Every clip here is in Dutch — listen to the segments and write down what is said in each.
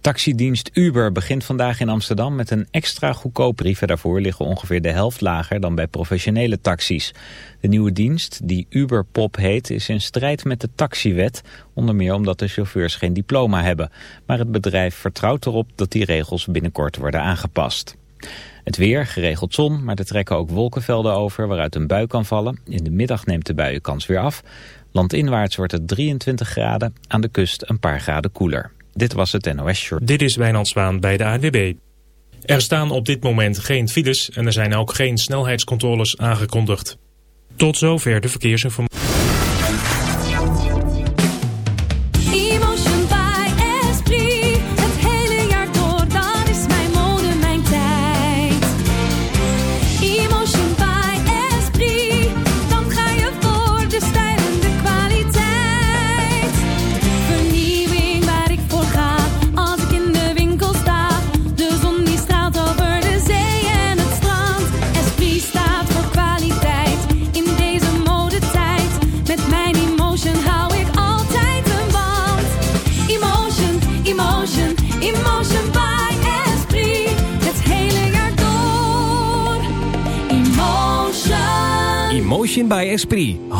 Taxidienst Uber begint vandaag in Amsterdam met een extra goedkoop brieven. Daarvoor liggen ongeveer de helft lager dan bij professionele taxis. De nieuwe dienst, die Uber Pop heet, is in strijd met de taxiwet. Onder meer omdat de chauffeurs geen diploma hebben. Maar het bedrijf vertrouwt erop dat die regels binnenkort worden aangepast. Het weer, geregeld zon, maar er trekken ook wolkenvelden over waaruit een bui kan vallen. In de middag neemt de buienkans weer af. Landinwaarts wordt het 23 graden, aan de kust een paar graden koeler. Dit was het NOS Short. Dit is Wijnand Zwaan bij de ANWB. Er staan op dit moment geen files en er zijn ook geen snelheidscontroles aangekondigd. Tot zover de verkeersinformatie.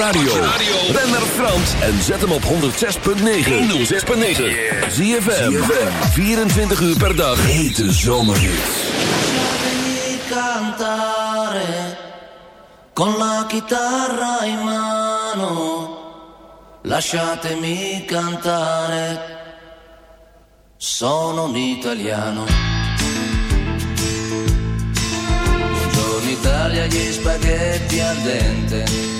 Radio. Ben naar Frans en zet hem op 106.9. 106.9. ZFM. 24 uur per dag. Hete zomerhits. cantare con la chitarra in mano. Lasciatemi cantare. Sono un italiano. Buongiorno Italia, gli spaghetti al dente.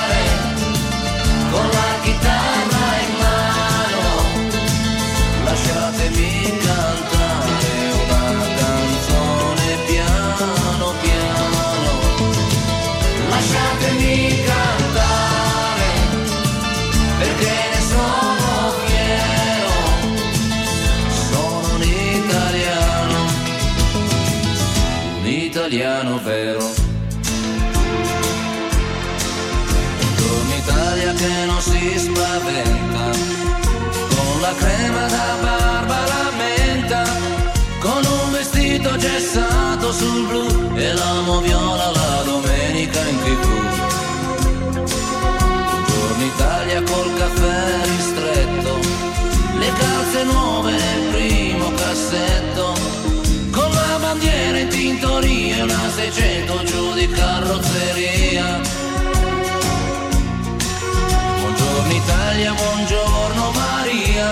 sentirmi ne sono fiero, sono italiano, un italiano vero. Torno Italia che non si spaventa, con la crema da barba la menta, con un vestito gessato sul blu e l'amo viola la domenica in tribù. col caffè ristretto, le calze nuove nel primo cassetto, con la bandiera in tintoria, una 600 giù di carrozzeria. Buongiorno Italia, buongiorno Maria,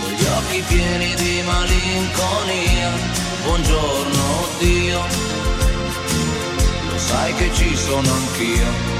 con gli occhi pieni di malinconia, buongiorno Dio, lo sai che ci sono anch'io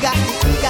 got, you got.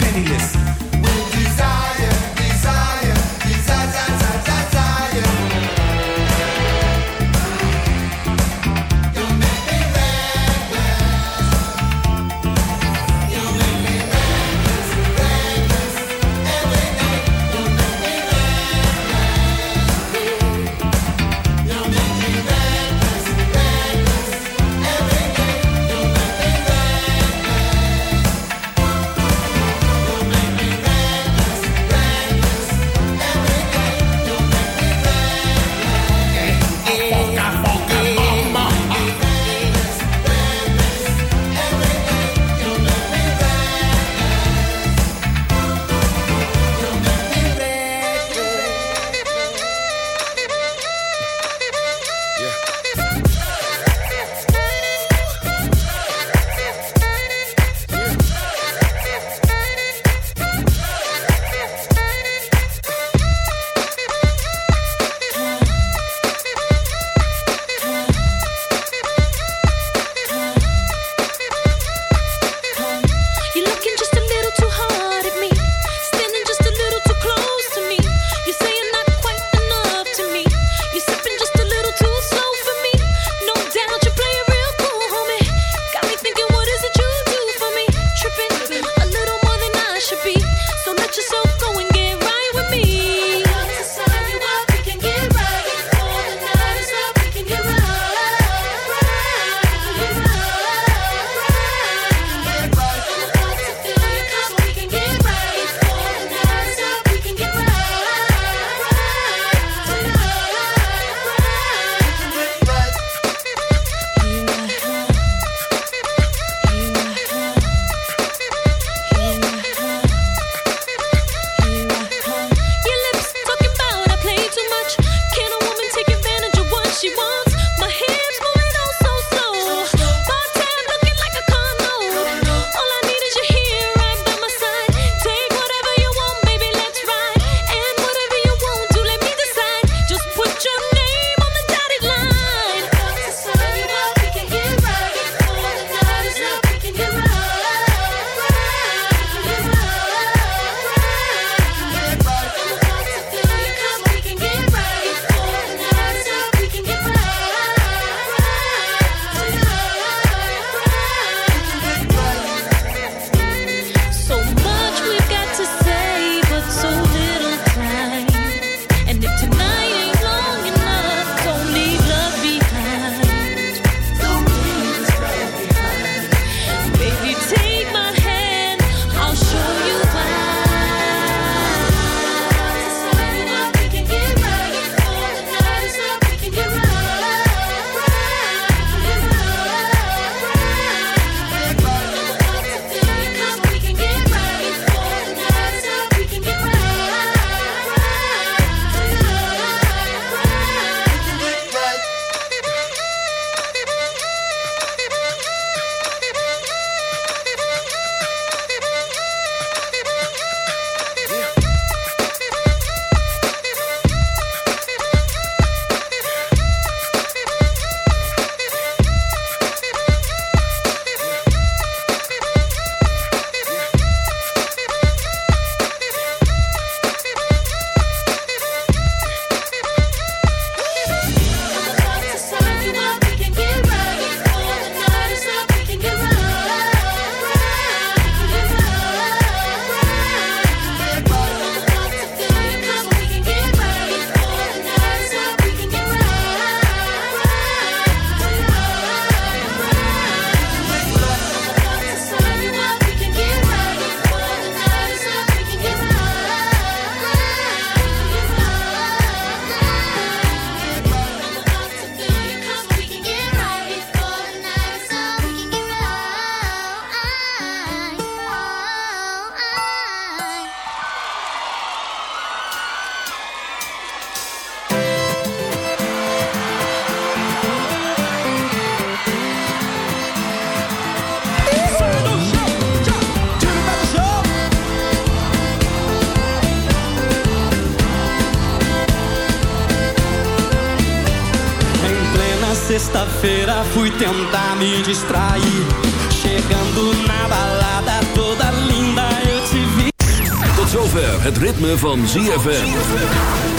zover het ritme van ZFM.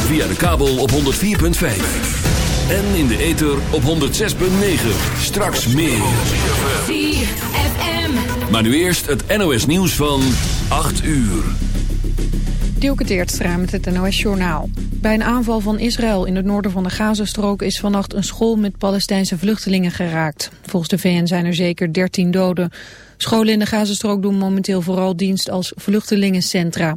Via de kabel op 104.5. En in de ether op 106.9. Straks meer. Maar nu eerst het NOS nieuws van 8 uur. Dielke Teertstra met het NOS Journaal. Bij een aanval van Israël in het noorden van de Gazastrook... is vannacht een school met Palestijnse vluchtelingen geraakt. Volgens de VN zijn er zeker 13 doden. Scholen in de Gazastrook doen momenteel vooral dienst als vluchtelingencentra.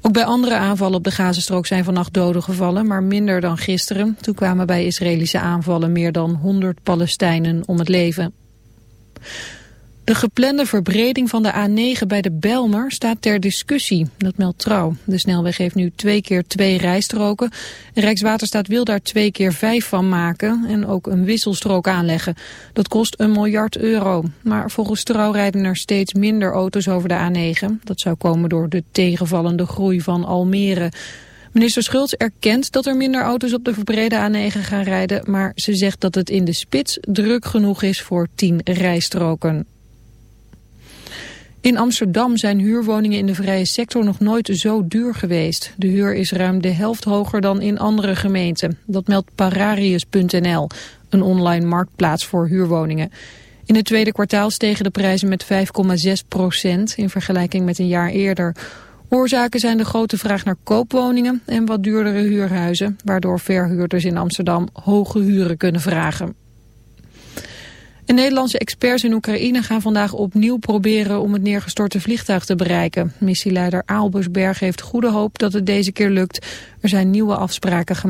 Ook bij andere aanvallen op de Gazastrook zijn vannacht doden gevallen... maar minder dan gisteren. Toen kwamen bij Israëlische aanvallen meer dan 100 Palestijnen om het leven. De geplande verbreding van de A9 bij de Belmer staat ter discussie. Dat meldt Trouw. De snelweg heeft nu twee keer twee rijstroken. En Rijkswaterstaat wil daar twee keer vijf van maken en ook een wisselstrook aanleggen. Dat kost een miljard euro. Maar volgens Trouw rijden er steeds minder auto's over de A9. Dat zou komen door de tegenvallende groei van Almere. Minister Schultz erkent dat er minder auto's op de verbrede A9 gaan rijden... maar ze zegt dat het in de spits druk genoeg is voor tien rijstroken. In Amsterdam zijn huurwoningen in de vrije sector nog nooit zo duur geweest. De huur is ruim de helft hoger dan in andere gemeenten. Dat meldt Pararius.nl, een online marktplaats voor huurwoningen. In het tweede kwartaal stegen de prijzen met 5,6 procent in vergelijking met een jaar eerder. Oorzaken zijn de grote vraag naar koopwoningen en wat duurdere huurhuizen... waardoor verhuurders in Amsterdam hoge huren kunnen vragen. En Nederlandse experts in Oekraïne gaan vandaag opnieuw proberen om het neergestorte vliegtuig te bereiken. Missieleider Aalbersberg heeft goede hoop dat het deze keer lukt. Er zijn nieuwe afspraken gemaakt.